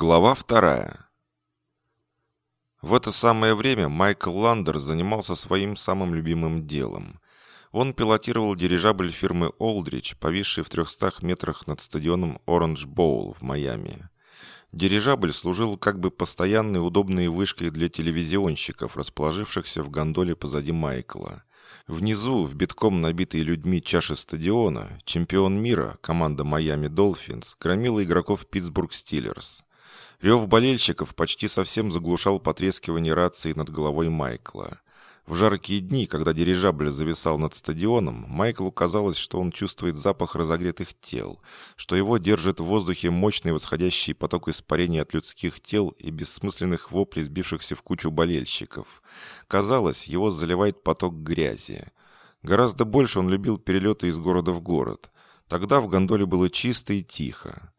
Глава вторая. В это самое время Майкл Ландер занимался своим самым любимым делом. Он пилотировал дирижабль фирмы «Олдрич», повисший в 300 метрах над стадионом «Оранж Боул» в Майами. Дирижабль служил как бы постоянной удобной вышкой для телевизионщиков, расположившихся в гондоле позади Майкла. Внизу, в битком набитой людьми чаши стадиона, чемпион мира, команда Майами Долфинс, громила игроков Питтсбург Стиллерс. Рев болельщиков почти совсем заглушал потрескивание рации над головой Майкла. В жаркие дни, когда дирижабль зависал над стадионом, Майклу казалось, что он чувствует запах разогретых тел, что его держит в воздухе мощный восходящий поток испарений от людских тел и бессмысленных воплей, сбившихся в кучу болельщиков. Казалось, его заливает поток грязи. Гораздо больше он любил перелеты из города в город. Тогда в гондоле было чисто и тихо.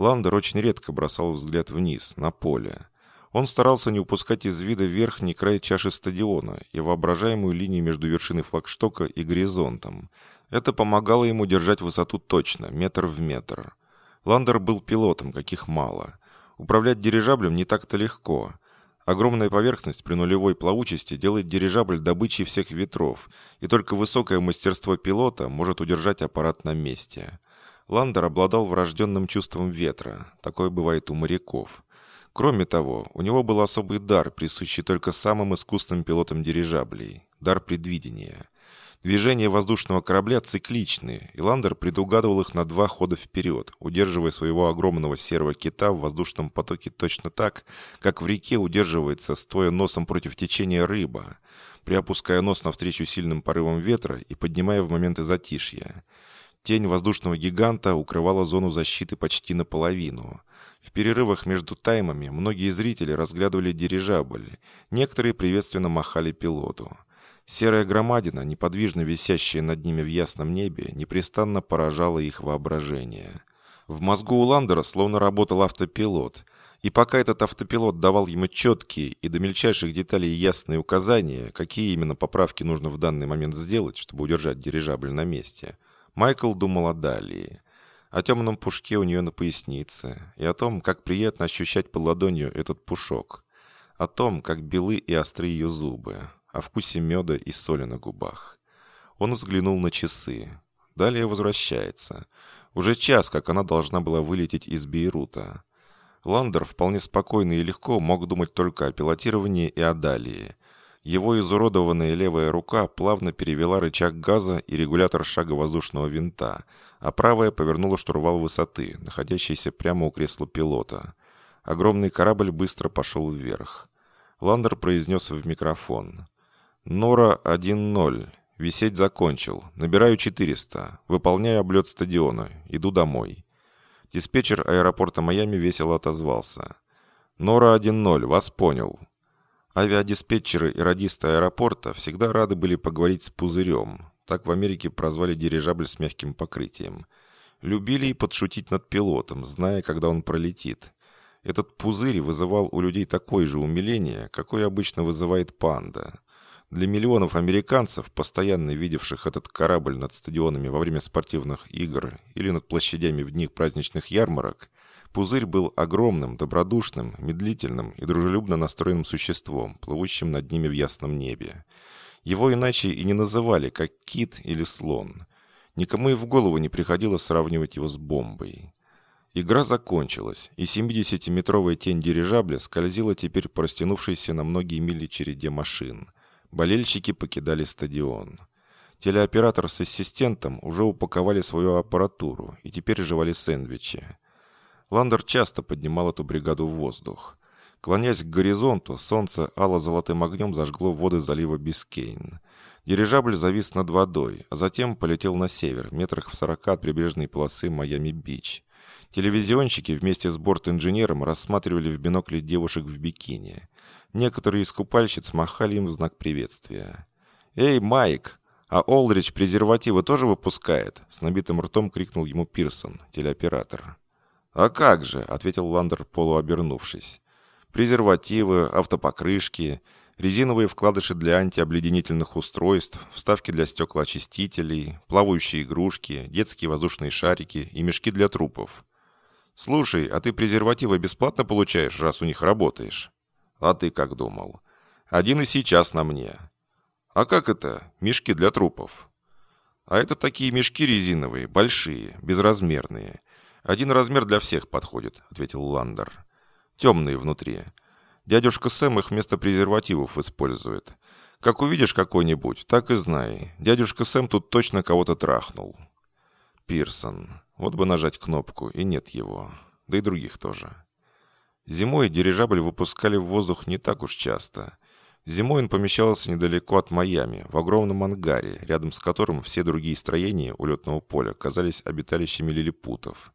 Ландер очень редко бросал взгляд вниз, на поле. Он старался не упускать из вида верхний край чаши стадиона и воображаемую линию между вершиной флагштока и горизонтом. Это помогало ему держать высоту точно, метр в метр. Ландер был пилотом, каких мало. Управлять дирижаблем не так-то легко. Огромная поверхность при нулевой плавучести делает дирижабль добычей всех ветров, и только высокое мастерство пилота может удержать аппарат на месте. Ландер обладал врожденным чувством ветра. Такое бывает у моряков. Кроме того, у него был особый дар, присущий только самым искусным пилотам дирижаблей – дар предвидения. Движения воздушного корабля цикличны, и Ландер предугадывал их на два хода вперед, удерживая своего огромного серого кита в воздушном потоке точно так, как в реке удерживается, стоя носом против течения рыба, приопуская нос навстречу сильным порывам ветра и поднимая в моменты затишья. Тень воздушного гиганта укрывала зону защиты почти наполовину. В перерывах между таймами многие зрители разглядывали дирижабль, некоторые приветственно махали пилоту. Серая громадина, неподвижно висящая над ними в ясном небе, непрестанно поражала их воображение. В мозгу у Ландера словно работал автопилот, и пока этот автопилот давал ему четкие и до мельчайших деталей ясные указания, какие именно поправки нужно в данный момент сделать, чтобы удержать дирижабль на месте – Майкл думал о Далии, о темном пушке у нее на пояснице и о том, как приятно ощущать под ладонью этот пушок, о том, как белы и остры ее зубы, о вкусе меда и соли на губах. Он взглянул на часы. Далее возвращается. Уже час, как она должна была вылететь из Бейрута. Ландер вполне спокойно и легко мог думать только о пилотировании и о Далии. Его изуродованная левая рука плавно перевела рычаг газа и регулятор шага воздушного винта, а правая повернула штурвал высоты, находящийся прямо у кресла пилота. Огромный корабль быстро пошел вверх. Ландер произнес в микрофон. «Нора 1-0. Висеть закончил. Набираю 400. Выполняю облет стадиона. Иду домой». Диспетчер аэропорта Майами весело отозвался. «Нора 1-0. Вас понял. Авиадиспетчеры и радисты аэропорта всегда рады были поговорить с пузырем. Так в Америке прозвали дирижабль с мягким покрытием. Любили и подшутить над пилотом, зная, когда он пролетит. Этот пузырь вызывал у людей такое же умиление, какое обычно вызывает панда. Для миллионов американцев, постоянно видевших этот корабль над стадионами во время спортивных игр или над площадями в дни праздничных ярмарок, Пузырь был огромным, добродушным, медлительным и дружелюбно настроенным существом, плывущим над ними в ясном небе. Его иначе и не называли, как кит или слон. Никому и в голову не приходило сравнивать его с бомбой. Игра закончилась, и 70-метровая тень дирижабля скользила теперь по растянувшейся на многие мили череде машин. Болельщики покидали стадион. Телеоператор с ассистентом уже упаковали свою аппаратуру и теперь жевали сэндвичи. Ландер часто поднимал эту бригаду в воздух. Клонясь к горизонту, солнце ало-золотым огнем зажгло воды залива Бискейн. Дирижабль завис над водой, а затем полетел на север, метрах в сорока от прибрежной полосы Майами-Бич. Телевизионщики вместе с борт-инженером рассматривали в бинокле девушек в бикини. Некоторые из купальщиц махали им в знак приветствия. «Эй, Майк! А Олрич презервативы тоже выпускает?» С набитым ртом крикнул ему Пирсон, телеоператор. «А как же», — ответил Ландер, полуобернувшись. «Презервативы, автопокрышки, резиновые вкладыши для антиобледенительных устройств, вставки для стеклоочистителей, плавающие игрушки, детские воздушные шарики и мешки для трупов». «Слушай, а ты презервативы бесплатно получаешь, раз у них работаешь?» «А ты как думал?» «Один и сейчас на мне». «А как это? Мешки для трупов?» «А это такие мешки резиновые, большие, безразмерные. Один размер для всех подходит», — ответил Ландер. «Темные внутри. Дядюшка Сэм их вместо презервативов использует. Как увидишь какой-нибудь, так и знай. Дядюшка Сэм тут точно кого-то трахнул». Пирсон. Вот бы нажать кнопку, и нет его. Да и других тоже. Зимой дирижабль выпускали в воздух не так уж часто. Зимой он помещался недалеко от Майами, в огромном ангаре, рядом с которым все другие строения улетного поля казались обиталищами лилипутов.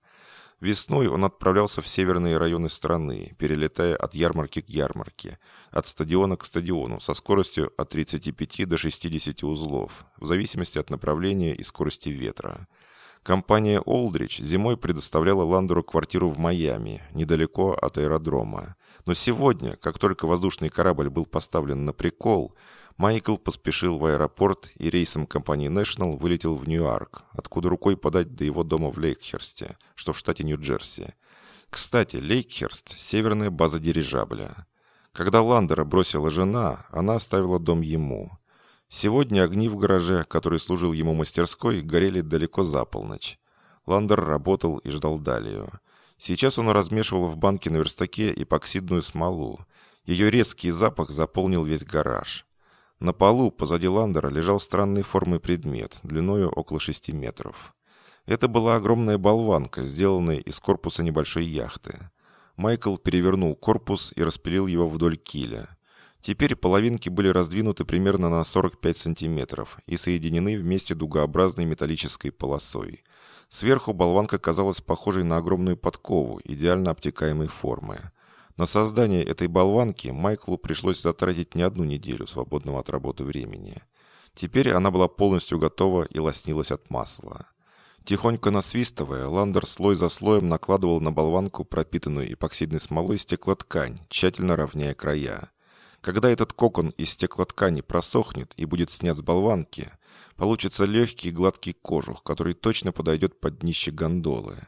Весной он отправлялся в северные районы страны, перелетая от ярмарки к ярмарке, от стадиона к стадиону со скоростью от 35 до 60 узлов, в зависимости от направления и скорости ветра. Компания «Олдрич» зимой предоставляла Ландеру квартиру в Майами, недалеко от аэродрома. Но сегодня, как только воздушный корабль был поставлен на прикол, Майкл поспешил в аэропорт и рейсом компании National вылетел в Ньюарк, откуда рукой подать до его дома в Лейкхерсте, что в штате Нью-Джерси. Кстати, Лейкхерст – северная база дирижабля. Когда Ландера бросила жена, она оставила дом ему – Сегодня огни в гараже, который служил ему мастерской, горели далеко за полночь. Ландер работал и ждал Далию. Сейчас он размешивал в банке на верстаке эпоксидную смолу. Ее резкий запах заполнил весь гараж. На полу позади Ландера лежал странной формы предмет, длиною около 6 метров. Это была огромная болванка, сделанная из корпуса небольшой яхты. Майкл перевернул корпус и распилил его вдоль киля. Теперь половинки были раздвинуты примерно на 45 сантиметров и соединены вместе дугообразной металлической полосой. Сверху болванка казалась похожей на огромную подкову идеально обтекаемой формы. На создание этой болванки Майклу пришлось затратить не одну неделю свободного от работы времени. Теперь она была полностью готова и лоснилась от масла. Тихонько насвистывая, Ландер слой за слоем накладывал на болванку пропитанную эпоксидной смолой стеклоткань, тщательно равняя края. Когда этот кокон из стеклоткани просохнет и будет снят с болванки, получится легкий гладкий кожух, который точно подойдет под днище гондолы.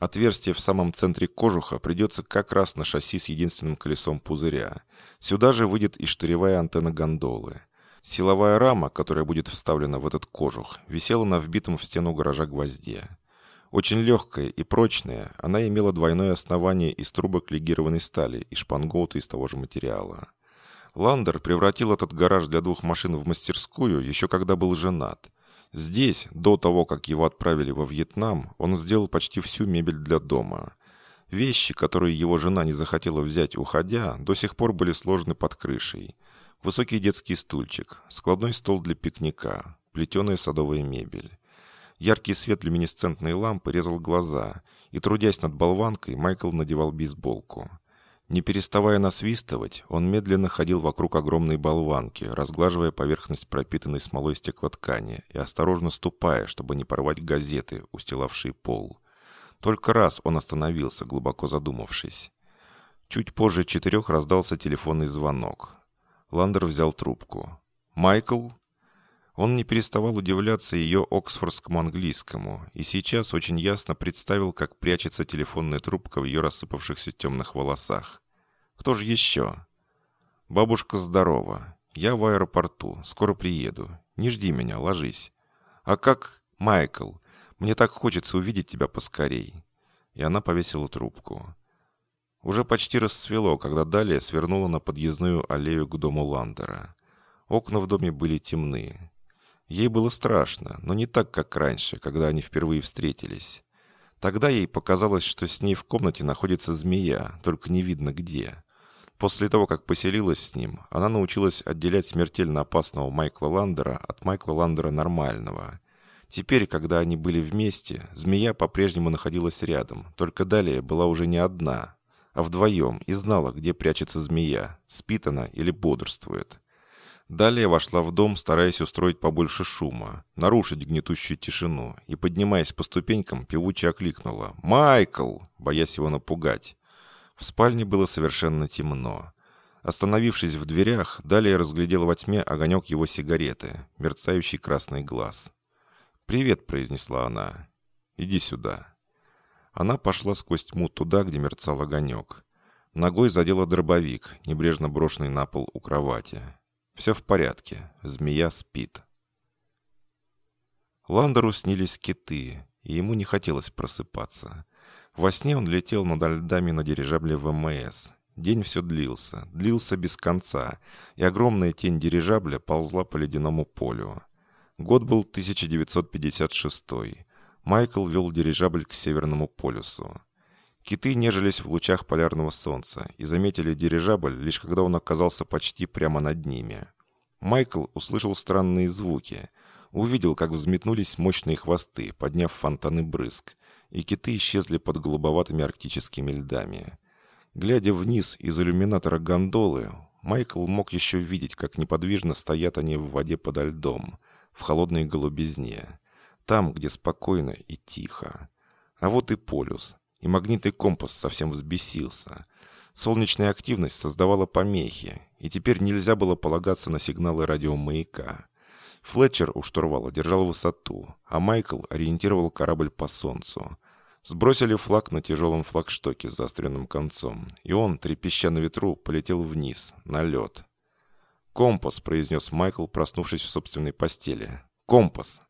Отверстие в самом центре кожуха придется как раз на шасси с единственным колесом пузыря. Сюда же выйдет и штыревая антенна гондолы. Силовая рама, которая будет вставлена в этот кожух, висела на вбитом в стену гаража гвозде. Очень легкая и прочная, она имела двойное основание из трубок легированной стали и шпангоута из того же материала. Ландер превратил этот гараж для двух машин в мастерскую еще когда был женат. Здесь, до того, как его отправили во Вьетнам, он сделал почти всю мебель для дома. Вещи, которые его жена не захотела взять, уходя, до сих пор были сложены под крышей. Высокий детский стульчик, складной стол для пикника, плетеная садовая мебель. Яркий свет люминесцентной лампы резал глаза, и, трудясь над болванкой, Майкл надевал бейсболку. Не переставая насвистывать, он медленно ходил вокруг огромной болванки, разглаживая поверхность пропитанной смолой стеклоткани и осторожно ступая, чтобы не порвать газеты, устилавшие пол. Только раз он остановился, глубоко задумавшись. Чуть позже четырех раздался телефонный звонок. Ландер взял трубку. «Майкл?» Он не переставал удивляться ее оксфордскому английскому и сейчас очень ясно представил, как прячется телефонная трубка в ее рассыпавшихся темных волосах. «Кто же еще?» «Бабушка здорова. Я в аэропорту. Скоро приеду. Не жди меня, ложись». «А как...» «Майкл, мне так хочется увидеть тебя поскорей». И она повесила трубку. Уже почти рассвело, когда Далия свернула на подъездную аллею к дому Ландера. Окна в доме были темные. Ей было страшно, но не так, как раньше, когда они впервые встретились. Тогда ей показалось, что с ней в комнате находится змея, только не видно где. После того, как поселилась с ним, она научилась отделять смертельно опасного Майкла Ландера от Майкла Ландера нормального. Теперь, когда они были вместе, змея по-прежнему находилась рядом, только далее была уже не одна, а вдвоем и знала, где прячется змея, спит она или бодрствует. Далее вошла в дом, стараясь устроить побольше шума, нарушить гнетущую тишину, и, поднимаясь по ступенькам, певуче окликнула «Майкл!», боясь его напугать. В спальне было совершенно темно. Остановившись в дверях, далее разглядела во тьме огонек его сигареты, мерцающий красный глаз. «Привет», — произнесла она. «Иди сюда». Она пошла сквозь тьму туда, где мерцал огонек. Ногой задела дробовик, небрежно брошенный на пол у кровати. Все в порядке. Змея спит. Ландеру снились киты, и ему не хотелось просыпаться. Во сне он летел над льдами на дирижабле ВМС. День все длился, длился без конца, и огромная тень дирижабля ползла по ледяному полю. Год был 1956. Майкл вел дирижабль к Северному полюсу. Киты нежились в лучах полярного солнца и заметили дирижабль, лишь когда он оказался почти прямо над ними. Майкл услышал странные звуки, увидел, как взметнулись мощные хвосты, подняв фонтаны брызг, и киты исчезли под голубоватыми арктическими льдами. Глядя вниз из иллюминатора гондолы, Майкл мог еще видеть, как неподвижно стоят они в воде подо льдом, в холодной голубизне, там, где спокойно и тихо. А вот и полюс, и магнитный компас совсем взбесился. Солнечная активность создавала помехи, и теперь нельзя было полагаться на сигналы радиомаяка. Флетчер у штурвала держал высоту, а Майкл ориентировал корабль по солнцу. Сбросили флаг на тяжелом флагштоке с заостренным концом, и он, трепеща на ветру, полетел вниз, на лед. «Компас», — произнес Майкл, проснувшись в собственной постели. «Компас!»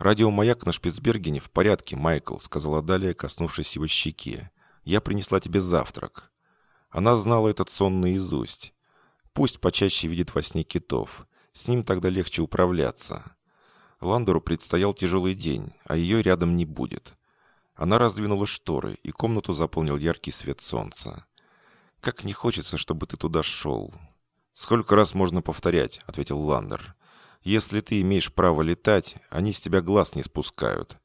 «Радиомаяк на Шпицбергене в порядке, Майкл», — сказала Далия, коснувшись его щеки. «Я принесла тебе завтрак». Она знала этот сон наизусть. Пусть почаще видит во сне китов. С ним тогда легче управляться. Ландеру предстоял тяжелый день, а ее рядом не будет. Она раздвинула шторы, и комнату заполнил яркий свет солнца. «Как не хочется, чтобы ты туда шел!» «Сколько раз можно повторять?» — ответил Ландер. «Если ты имеешь право летать, они с тебя глаз не спускают.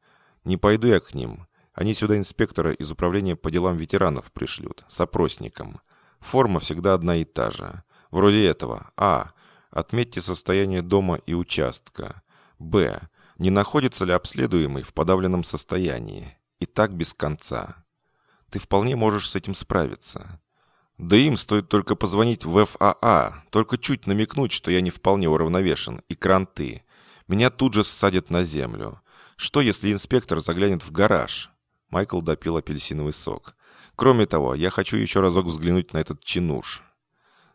Не пойду я к ним. Они сюда инспектора из управления по делам ветеранов пришлют, с опросником. Форма всегда одна и та же. Вроде этого. А. Отметьте состояние дома и участка. Б. Не находится ли обследуемый в подавленном состоянии? И так без конца. Ты вполне можешь с этим справиться. Да им стоит только позвонить в ФАА, только чуть намекнуть, что я не вполне уравновешен, и кранты. Меня тут же ссадят на землю. Что, если инспектор заглянет в гараж? Майкл допил апельсиновый сок. Кроме того, я хочу еще разок взглянуть на этот чинуш.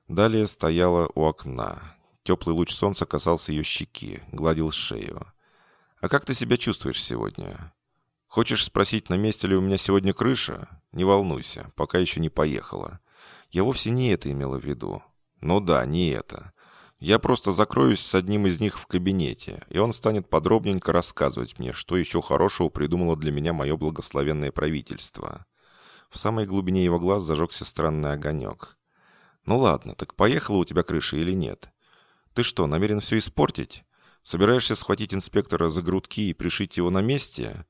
Далее стояла у окна. Теплый луч солнца касался ее щеки, гладил шею. «А как ты себя чувствуешь сегодня?» «Хочешь спросить, на месте ли у меня сегодня крыша? Не волнуйся, пока еще не поехала. Я вовсе не это имела в виду. Ну да, не это. Я просто закроюсь с одним из них в кабинете, и он станет подробненько рассказывать мне, что еще хорошего придумало для меня мое благословенное правительство». В самой глубине его глаз зажегся странный огонек. «Ну ладно, так поехала у тебя крыша или нет? Ты что, намерен все испортить? Собираешься схватить инспектора за грудки и пришить его на месте?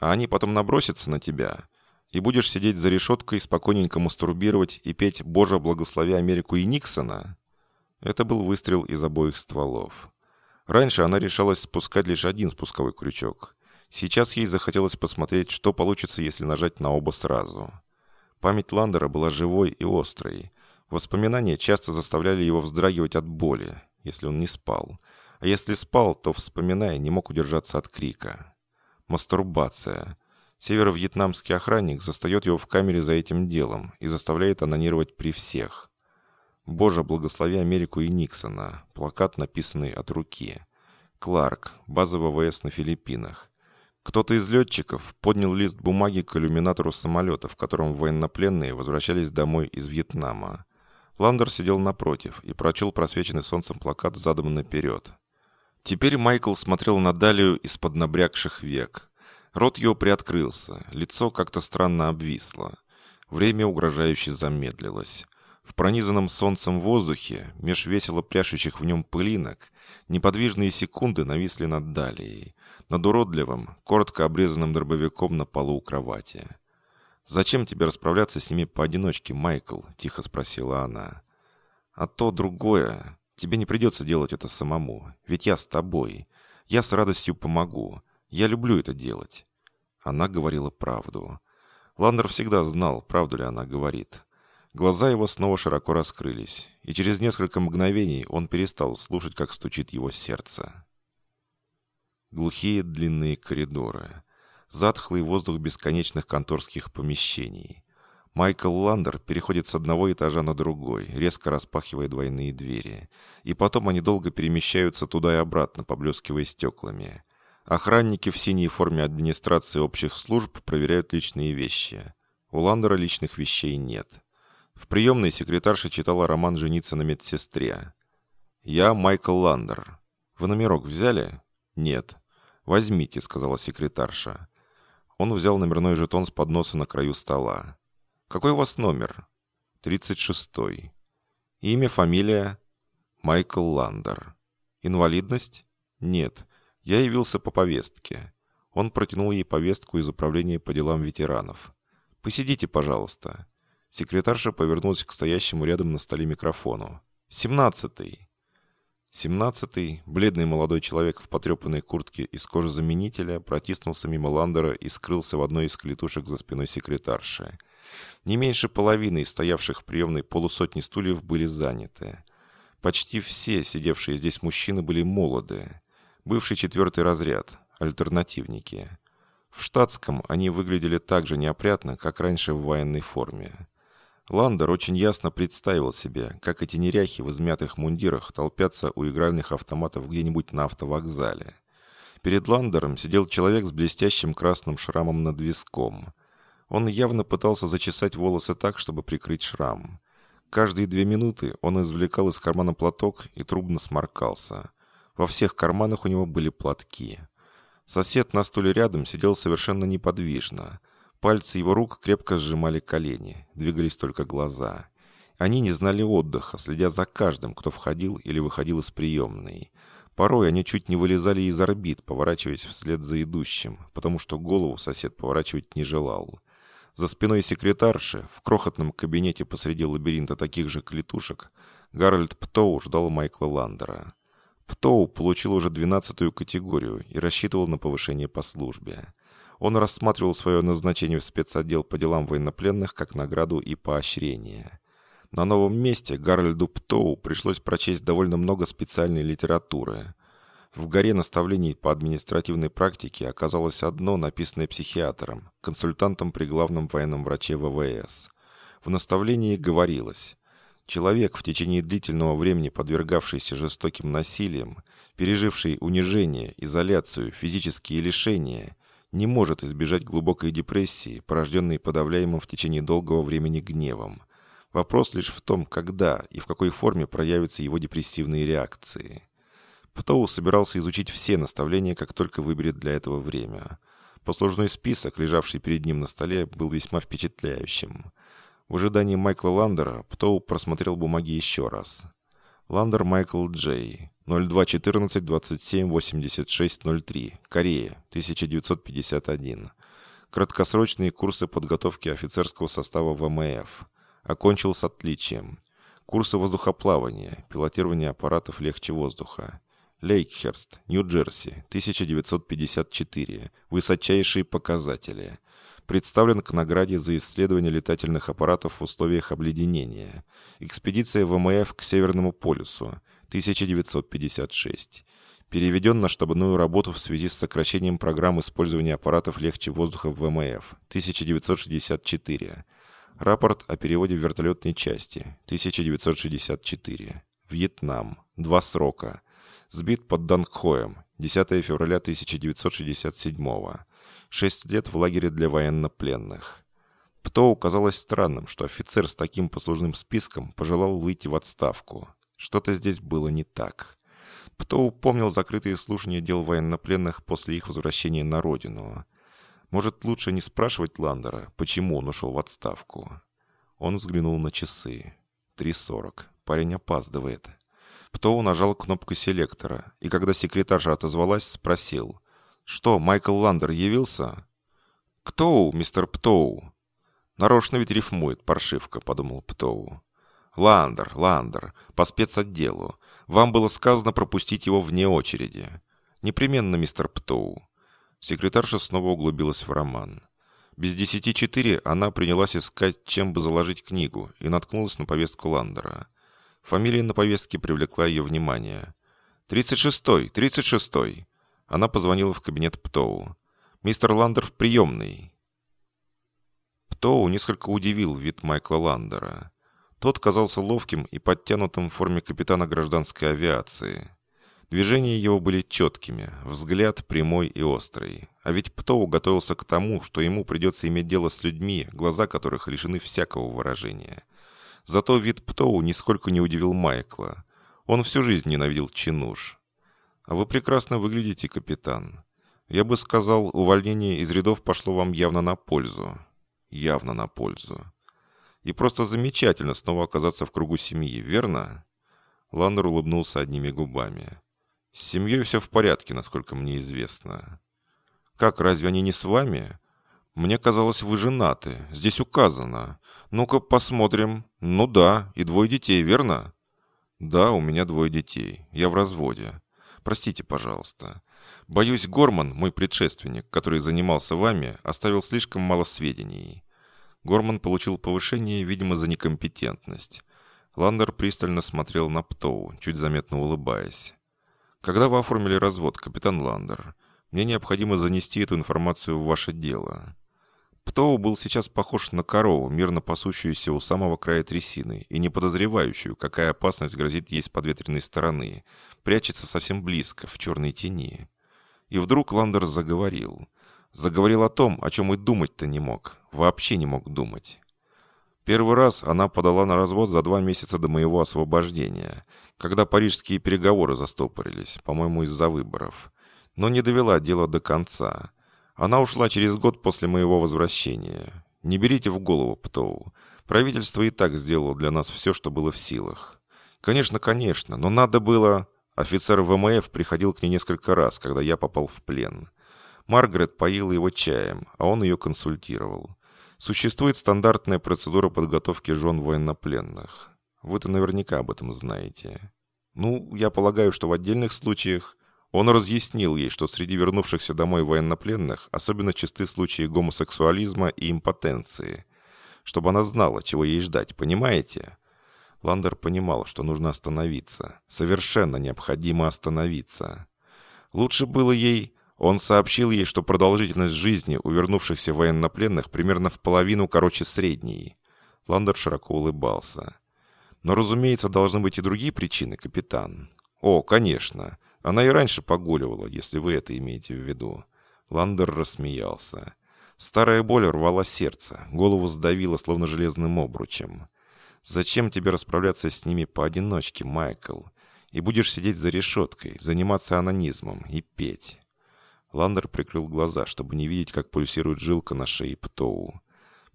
А они потом набросятся на тебя? И будешь сидеть за решеткой, спокойненько мастурбировать и петь «Боже, благослови Америку и Никсона»?» Это был выстрел из обоих стволов. Раньше она решалась спускать лишь один спусковой крючок. Сейчас ей захотелось посмотреть, что получится, если нажать на оба сразу. Память Ландера была живой и острой. Воспоминания часто заставляли его вздрагивать от боли, если он не спал. А если спал, то, вспоминая, не мог удержаться от крика. Мастурбация. Северо-вьетнамский охранник застает его в камере за этим делом и заставляет анонировать при всех. «Боже, благослови Америку и Никсона». Плакат, написанный от руки. Кларк. База ВВС на Филиппинах. Кто-то из летчиков поднял лист бумаги к иллюминатору самолета, в котором военнопленные возвращались домой из Вьетнама. Ландер сидел напротив и прочел просвеченный солнцем плакат задом наперед. Теперь Майкл смотрел на Далию из-под набрякших век. Рот его приоткрылся, лицо как-то странно обвисло. Время угрожающе замедлилось. В пронизанном солнцем воздухе, меж весело пляшущих в нем пылинок, неподвижные секунды нависли над Далией, над уродливым, коротко обрезанным дробовиком на полу у кровати. «Зачем тебе расправляться с ними поодиночке, Майкл?» – тихо спросила она. «А то другое. Тебе не придется делать это самому, ведь я с тобой. Я с радостью помогу. Я люблю это делать». Она говорила правду. Ландер всегда знал, правду ли она говорит. Глаза его снова широко раскрылись, и через несколько мгновений он перестал слушать, как стучит его сердце. Глухие длинные коридоры. Затхлый воздух бесконечных конторских помещений. Майкл Ландер переходит с одного этажа на другой, резко распахивая двойные двери. И потом они долго перемещаются туда и обратно, поблескивая стеклами. Охранники в синей форме администрации общих служб проверяют личные вещи. У Ландера личных вещей нет. В приемной секретарша читала роман «Жениться на медсестре». «Я Майкл Ландер. Вы номерок взяли?» «Нет». «Возьмите», — сказала секретарша. Он взял номерной жетон с подноса на краю стола. «Какой у вас номер?» «Тридцать шестой». «Имя, фамилия?» «Майкл Ландер». «Инвалидность?» «Нет. Я явился по повестке». Он протянул ей повестку из управления по делам ветеранов. «Посидите, пожалуйста». Секретарша повернулась к стоящему рядом на столе микрофону. «Семнадцатый». Семнадцатый, бледный молодой человек в потрепанной куртке из кожезаменителя, протиснулся мимо Ландера и скрылся в одной из клетушек за спиной секретарши. Не меньше половины из стоявших в приемной полусотни стульев были заняты. Почти все сидевшие здесь мужчины были молоды. Бывший четвертый разряд, альтернативники. В штатском они выглядели так же неопрятно, как раньше в военной форме. Ландер очень ясно представил себе, как эти неряхи в измятых мундирах толпятся у игральных автоматов где-нибудь на автовокзале. Перед Ландером сидел человек с блестящим красным шрамом над виском. Он явно пытался зачесать волосы так, чтобы прикрыть шрам. Каждые две минуты он извлекал из кармана платок и трубно сморкался. Во всех карманах у него были платки. Сосед на стуле рядом сидел совершенно неподвижно. Пальцы его рук крепко сжимали колени, двигались только глаза. Они не знали отдыха, следя за каждым, кто входил или выходил из приемной. Порой они чуть не вылезали из орбит, поворачиваясь вслед за идущим, потому что голову сосед поворачивать не желал. За спиной секретарши, в крохотном кабинете посреди лабиринта таких же клетушек, Гарольд Птоу ждал Майкла Ландера. Птоу получил уже двенадцатую категорию и рассчитывал на повышение по службе. Он рассматривал свое назначение в спецотдел по делам военнопленных как награду и поощрение. На новом месте Гарольду Птоу пришлось прочесть довольно много специальной литературы. В горе наставлений по административной практике оказалось одно, написанное психиатром, консультантом при главном военном враче ВВС. В наставлении говорилось Человек, в течение длительного времени подвергавшийся жестоким насилиям, переживший унижение, изоляцию, физические лишения, не может избежать глубокой депрессии, порожденной подавляемым в течение долгого времени гневом. Вопрос лишь в том, когда и в какой форме проявятся его депрессивные реакции. Птоу собирался изучить все наставления, как только выберет для этого время. Послужной список, лежавший перед ним на столе, был весьма впечатляющим – в ожидании Майкла Ландера Птоу просмотрел бумаги еще раз. Ландер Майкл Джей, 0214-27-86-03, Корея, 1951. Краткосрочные курсы подготовки офицерского состава ВМФ. Окончил с отличием. Курсы воздухоплавания, пилотирование аппаратов легче воздуха. Лейкхерст, Нью-Джерси, 1954. Высочайшие показатели представлен к награде за исследование летательных аппаратов в условиях обледенения. Экспедиция ВМФ к Северному полюсу, 1956. Переведен на штабную работу в связи с сокращением программ использования аппаратов легче воздуха в ВМФ, 1964. Рапорт о переводе в вертолетной части, 1964. Вьетнам. Два срока. Сбит под Дангхоем, 10 февраля 1967 Шесть лет в лагере для военнопленных. Птоу казалось странным, что офицер с таким послужным списком пожелал выйти в отставку. Что-то здесь было не так. Птоу помнил закрытые слушания дел военнопленных после их возвращения на родину. Может, лучше не спрашивать Ландера, почему он ушел в отставку. Он взглянул на часы. 3.40. Парень опаздывает. Птоу нажал кнопку селектора, и когда секретарша отозвалась, спросил – «Что, Майкл Ландер явился?» «Ктоу, мистер Птоу?» «Нарочно ведь рифмует, паршивка», — подумал Птоу. «Ландер, Ландер, по спецотделу. Вам было сказано пропустить его вне очереди. Непременно, мистер Птоу». Секретарша снова углубилась в роман. Без десяти четыре она принялась искать, чем бы заложить книгу, и наткнулась на повестку Ландера. Фамилия на повестке привлекла ее внимание. «Тридцать шестой! Тридцать шестой!» Она позвонила в кабинет Птоу. Мистер Ландер в приемной». Птоу несколько удивил вид Майкла Ландера. Тот казался ловким и подтянутым в форме капитана гражданской авиации. Движения его были четкими, взгляд прямой и острый. А ведь Птоу готовился к тому, что ему придется иметь дело с людьми, глаза которых лишены всякого выражения. Зато вид Птоу нисколько не удивил Майкла. Он всю жизнь ненавидел чинуш. «А вы прекрасно выглядите, капитан. Я бы сказал, увольнение из рядов пошло вам явно на пользу явно на пользу. И просто замечательно снова оказаться в кругу семьи, верно? Ландер улыбнулся одними губами. С семьей все в порядке, насколько мне известно. Как, разве они не с вами? Мне казалось, вы женаты. Здесь указано. Ну-ка посмотрим. Ну да, и двое детей, верно? Да, у меня двое детей. Я в разводе. Простите, пожалуйста. Боюсь, Горман, мой предшественник, который занимался вами, оставил слишком мало сведений. Горман получил повышение, видимо, за некомпетентность. Ландер пристально смотрел на Птоу, чуть заметно улыбаясь. «Когда вы оформили развод, капитан Ландер, мне необходимо занести эту информацию в ваше дело». Птоу был сейчас похож на корову, мирно пасущуюся у самого края трясины и не подозревающую, какая опасность грозит ей с подветренной стороны, прячется совсем близко, в черной тени. И вдруг Ландер заговорил. Заговорил о том, о чем и думать-то не мог. Вообще не мог думать. Первый раз она подала на развод за два месяца до моего освобождения, когда парижские переговоры застопорились, по-моему, из-за выборов. Но не довела дело до конца. Она ушла через год после моего возвращения. Не берите в голову, Птоу. Правительство и так сделало для нас все, что было в силах. Конечно, конечно, но надо было... Офицер ВМФ приходил к ней несколько раз, когда я попал в плен. Маргарет поила его чаем, а он ее консультировал. Существует стандартная процедура подготовки жен военнопленных. Вы-то наверняка об этом знаете. Ну, я полагаю, что в отдельных случаях он разъяснил ей, что среди вернувшихся домой военнопленных особенно часты случаи гомосексуализма и импотенции. Чтобы она знала, чего ей ждать, понимаете? Ландер понимал, что нужно остановиться. Совершенно необходимо остановиться. Лучше было ей... Он сообщил ей, что продолжительность жизни у вернувшихся военнопленных примерно в половину короче средней. Ландер широко улыбался. «Но, разумеется, должны быть и другие причины, капитан». «О, конечно. Она и раньше погуливала, если вы это имеете в виду». Ландер рассмеялся. Старая боль рвала сердце, голову сдавила, словно железным обручем. Зачем тебе расправляться с ними поодиночке, Майкл? И будешь сидеть за решеткой, заниматься анонизмом и петь». Ландер прикрыл глаза, чтобы не видеть, как пульсирует жилка на шее Птоу.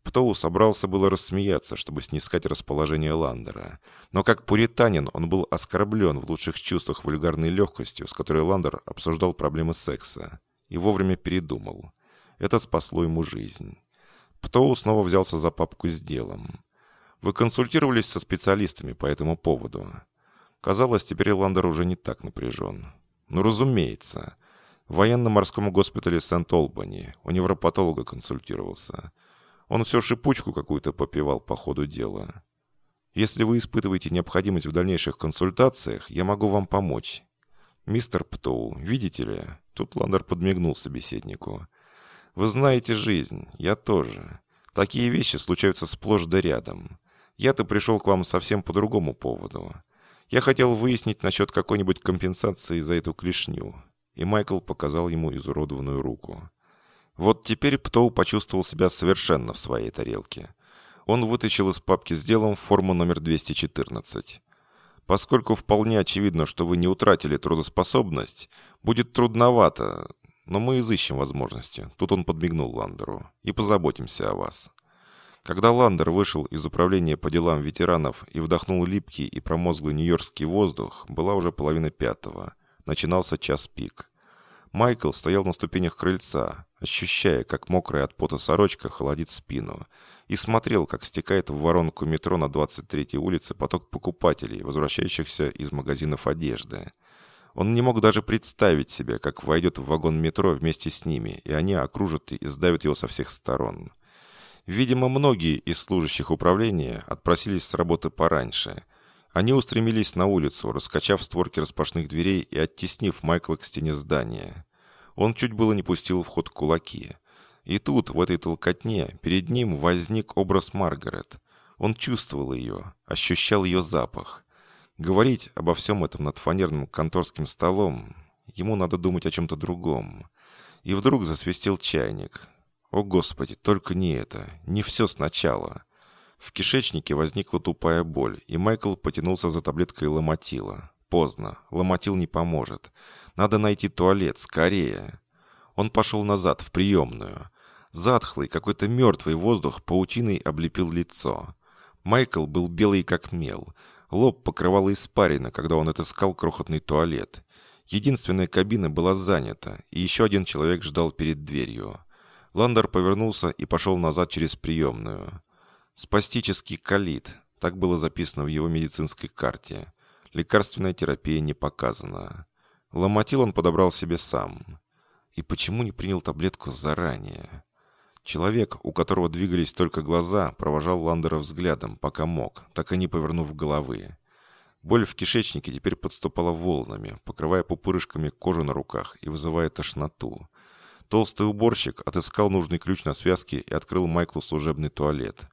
Птоу собрался было рассмеяться, чтобы снискать расположение Ландера. Но как пуританин он был оскорблен в лучших чувствах вульгарной легкостью, с которой Ландер обсуждал проблемы секса. И вовремя передумал. Это спасло ему жизнь. Птоу снова взялся за папку с делом. Вы консультировались со специалистами по этому поводу. Казалось, теперь Ландер уже не так напряжен. Ну, разумеется. В военно-морском госпитале Сент-Олбани у невропатолога консультировался. Он все шипучку какую-то попивал по ходу дела. Если вы испытываете необходимость в дальнейших консультациях, я могу вам помочь. Мистер Птоу, видите ли, тут Ландер подмигнул собеседнику. Вы знаете жизнь, я тоже. Такие вещи случаются сплошь да рядом. Я-то пришел к вам совсем по другому поводу. Я хотел выяснить насчет какой-нибудь компенсации за эту клешню». И Майкл показал ему изуродованную руку. Вот теперь Птоу почувствовал себя совершенно в своей тарелке. Он вытащил из папки с делом форму номер 214. Поскольку вполне очевидно, что вы не утратили трудоспособность, будет трудновато, но мы изыщем возможности. Тут он подмигнул Ландеру. И позаботимся о вас. Когда Ландер вышел из управления по делам ветеранов и вдохнул липкий и промозглый нью-йоркский воздух, была уже половина пятого. Начинался час пик. Майкл стоял на ступенях крыльца, ощущая, как мокрая от пота сорочка холодит спину, и смотрел, как стекает в воронку метро на 23-й улице поток покупателей, возвращающихся из магазинов одежды. Он не мог даже представить себе, как войдет в вагон метро вместе с ними, и они окружат и сдавят его со всех сторон. Видимо, многие из служащих управления отпросились с работы пораньше. Они устремились на улицу, раскачав створки распашных дверей и оттеснив Майкла к стене здания. Он чуть было не пустил в ход кулаки. И тут, в этой толкотне, перед ним возник образ Маргарет. Он чувствовал ее, ощущал ее запах. Говорить обо всем этом над фанерным конторским столом, ему надо думать о чем-то другом. И вдруг засвистел чайник. О, Господи, только не это, не все сначала. В кишечнике возникла тупая боль, и Майкл потянулся за таблеткой ломотила. Поздно, ломотил не поможет. Надо найти туалет, скорее. Он пошел назад, в приемную. Затхлый, какой-то мертвый воздух паутиной облепил лицо. Майкл был белый как мел. Лоб покрывало испарина, когда он отыскал крохотный туалет. Единственная кабина была занята, и еще один человек ждал перед дверью. Ландер повернулся и пошел назад через приемную. Спастический колит, так было записано в его медицинской карте. Лекарственная терапия не показана. Ломотил он подобрал себе сам. И почему не принял таблетку заранее? Человек, у которого двигались только глаза, провожал Ландера взглядом, пока мог, так и не повернув головы. Боль в кишечнике теперь подступала волнами, покрывая пупырышками кожу на руках и вызывая тошноту. Толстый уборщик отыскал нужный ключ на связке и открыл Майклу служебный туалет.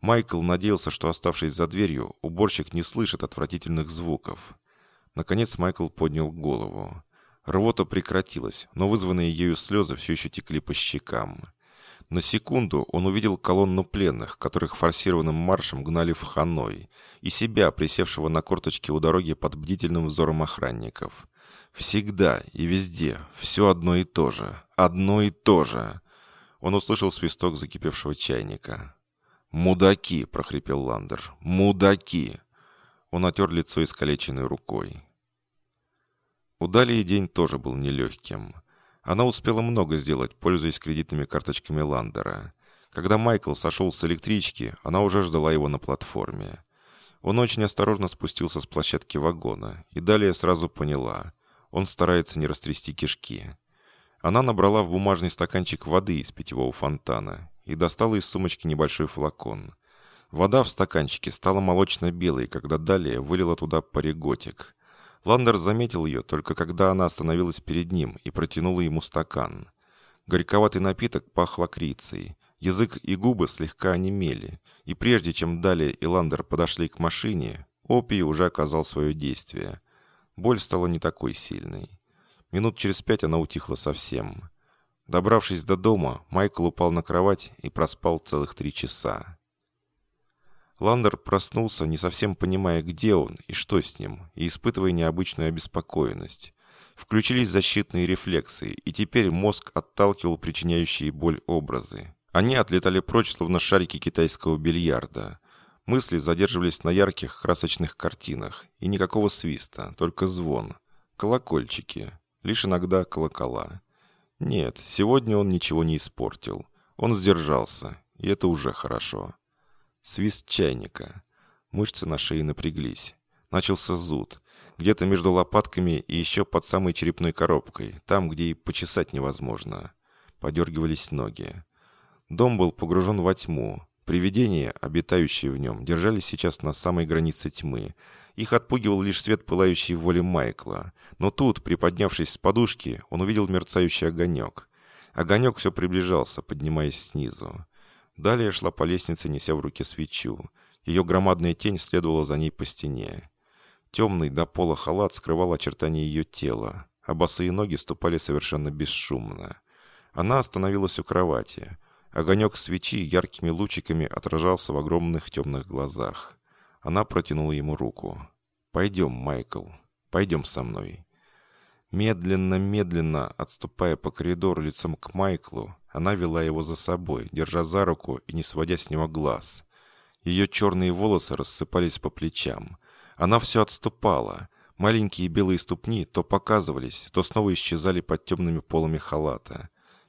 Майкл надеялся, что, оставшись за дверью, уборщик не слышит отвратительных звуков. Наконец Майкл поднял голову. Рвота прекратилась, но вызванные ею слезы все еще текли по щекам. На секунду он увидел колонну пленных, которых форсированным маршем гнали в Ханой, и себя, присевшего на корточке у дороги под бдительным взором охранников. Всегда и везде все одно и то же. Одно и то же. Он услышал свисток закипевшего чайника. «Мудаки!» — прохрипел Ландер. «Мудаки!» Он отер лицо искалеченной рукой. У Далии день тоже был нелегким. Она успела много сделать, пользуясь кредитными карточками Ландера. Когда Майкл сошел с электрички, она уже ждала его на платформе. Он очень осторожно спустился с площадки вагона, и далее сразу поняла. Он старается не растрясти кишки. Она набрала в бумажный стаканчик воды из питьевого фонтана и достала из сумочки небольшой флакон. Вода в стаканчике стала молочно-белой, когда далее вылила туда париготик. Ландер заметил ее только когда она остановилась перед ним и протянула ему стакан. Горьковатый напиток пах лакрицей. Язык и губы слегка онемели, и прежде чем Далее и Ландер подошли к машине, опий уже оказал свое действие. Боль стала не такой сильной. Минут через пять она утихла совсем. Добравшись до дома, Майкл упал на кровать и проспал целых три часа. Ландер проснулся, не совсем понимая, где он и что с ним, и испытывая необычную обеспокоенность. Включились защитные рефлексы, и теперь мозг отталкивал причиняющие боль образы. Они отлетали прочь, словно шарики китайского бильярда. Мысли задерживались на ярких красочных картинах, и никакого свиста, только звон. Колокольчики. Лишь иногда колокола. Нет, сегодня он ничего не испортил. Он сдержался, и это уже хорошо. Свист чайника. Мышцы на шее напряглись. Начался зуд. Где-то между лопатками и еще под самой черепной коробкой, там, где и почесать невозможно. Подергивались ноги. Дом был погружен во тьму. Привидения, обитающие в нем, держались сейчас на самой границе тьмы. Их отпугивал лишь свет пылающей воли Майкла. Но тут, приподнявшись с подушки, он увидел мерцающий огонек. Огонек все приближался, поднимаясь снизу. Далее шла по лестнице, неся в руке свечу. Ее громадная тень следовала за ней по стене. Темный до пола халат скрывал очертания ее тела, а босые ноги ступали совершенно бесшумно. Она остановилась у кровати. Огонек свечи яркими лучиками отражался в огромных темных глазах. Она протянула ему руку. «Пойдем, Майкл, пойдем со мной». Медленно-медленно, отступая по коридору лицом к Майклу, она вела его за собой, держа за руку и не сводя с него глаз. Ее черные волосы рассыпались по плечам. Она все отступала. Маленькие белые ступни то показывались, то снова исчезали под темными полами халата.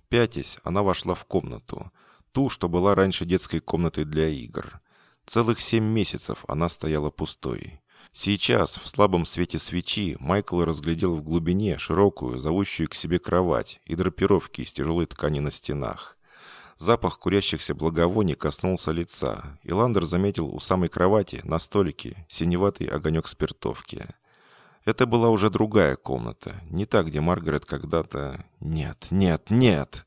Пятясь, она вошла в комнату. Ту, что была раньше детской комнатой для игр. Целых семь месяцев она стояла пустой. Сейчас, в слабом свете свечи, Майкл разглядел в глубине широкую, зовущую к себе кровать и драпировки из тяжелой ткани на стенах. Запах курящихся благовоний коснулся лица, и Ландер заметил у самой кровати, на столике, синеватый огонек спиртовки. Это была уже другая комната, не та, где Маргарет когда-то... Нет, нет, нет!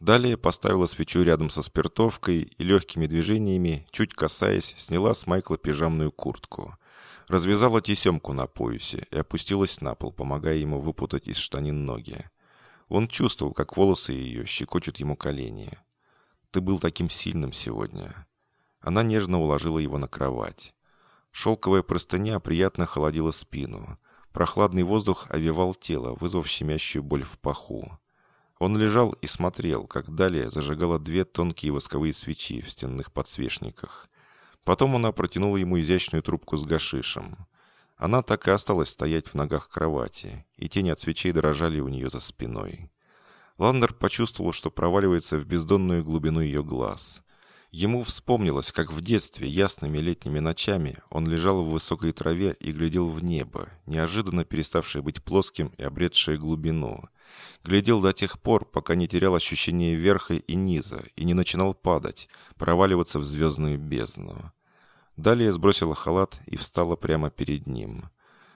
Далее поставила свечу рядом со спиртовкой и легкими движениями, чуть касаясь, сняла с Майкла пижамную куртку. Развязала тесемку на поясе и опустилась на пол, помогая ему выпутать из штанин ноги. Он чувствовал, как волосы ее щекочут ему колени. «Ты был таким сильным сегодня». Она нежно уложила его на кровать. Шелковая простыня приятно холодила спину. Прохладный воздух овевал тело, вызвав щемящую боль в паху. Он лежал и смотрел, как далее зажигала две тонкие восковые свечи в стенных подсвечниках. Потом она протянула ему изящную трубку с гашишем. Она так и осталась стоять в ногах кровати, и тени от свечей дрожали у нее за спиной. Ландер почувствовал, что проваливается в бездонную глубину ее глаз. Ему вспомнилось, как в детстве ясными летними ночами он лежал в высокой траве и глядел в небо, неожиданно переставшее быть плоским и обретшее глубину. Глядел до тех пор, пока не терял ощущение верха и низа и не начинал падать, проваливаться в звездную бездну. Далее сбросила халат и встала прямо перед ним.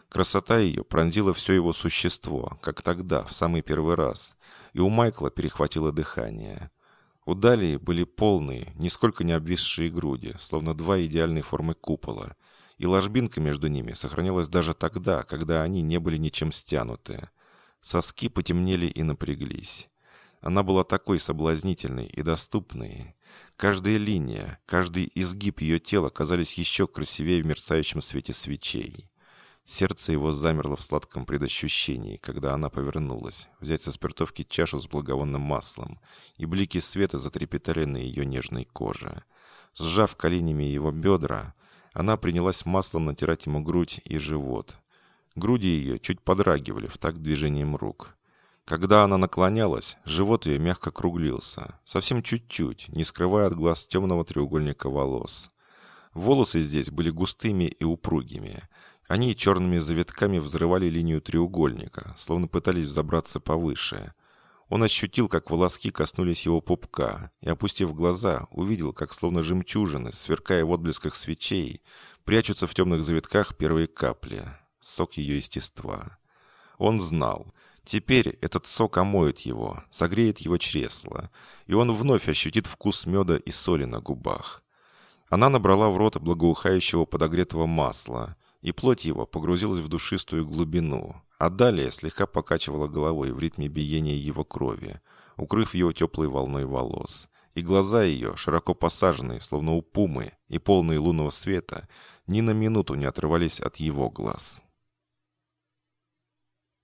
Красота ее пронзила все его существо, как тогда, в самый первый раз, и у Майкла перехватило дыхание. У Далии были полные, нисколько не обвисшие груди, словно два идеальной формы купола, и ложбинка между ними сохранялась даже тогда, когда они не были ничем стянуты. Соски потемнели и напряглись. Она была такой соблазнительной и доступной. Каждая линия, каждый изгиб ее тела казались еще красивее в мерцающем свете свечей. Сердце его замерло в сладком предощущении, когда она повернулась, взять со спиртовки чашу с благовонным маслом, и блики света затрепетали на ее нежной коже. Сжав коленями его бедра, она принялась маслом натирать ему грудь и живот. Груди ее чуть подрагивали в такт движением рук. Когда она наклонялась, живот ее мягко круглился, совсем чуть-чуть, не скрывая от глаз темного треугольника волос. Волосы здесь были густыми и упругими – они черными завитками взрывали линию треугольника, словно пытались взобраться повыше. Он ощутил, как волоски коснулись его пупка, и, опустив глаза, увидел, как словно жемчужины, сверкая в отблесках свечей, прячутся в темных завитках первые капли, сок ее естества. Он знал, теперь этот сок омоет его, согреет его чресло, и он вновь ощутит вкус меда и соли на губах. Она набрала в рот благоухающего подогретого масла, и плоть его погрузилась в душистую глубину, а далее слегка покачивала головой в ритме биения его крови, укрыв его теплой волной волос. И глаза ее, широко посаженные, словно у пумы, и полные лунного света, ни на минуту не отрывались от его глаз.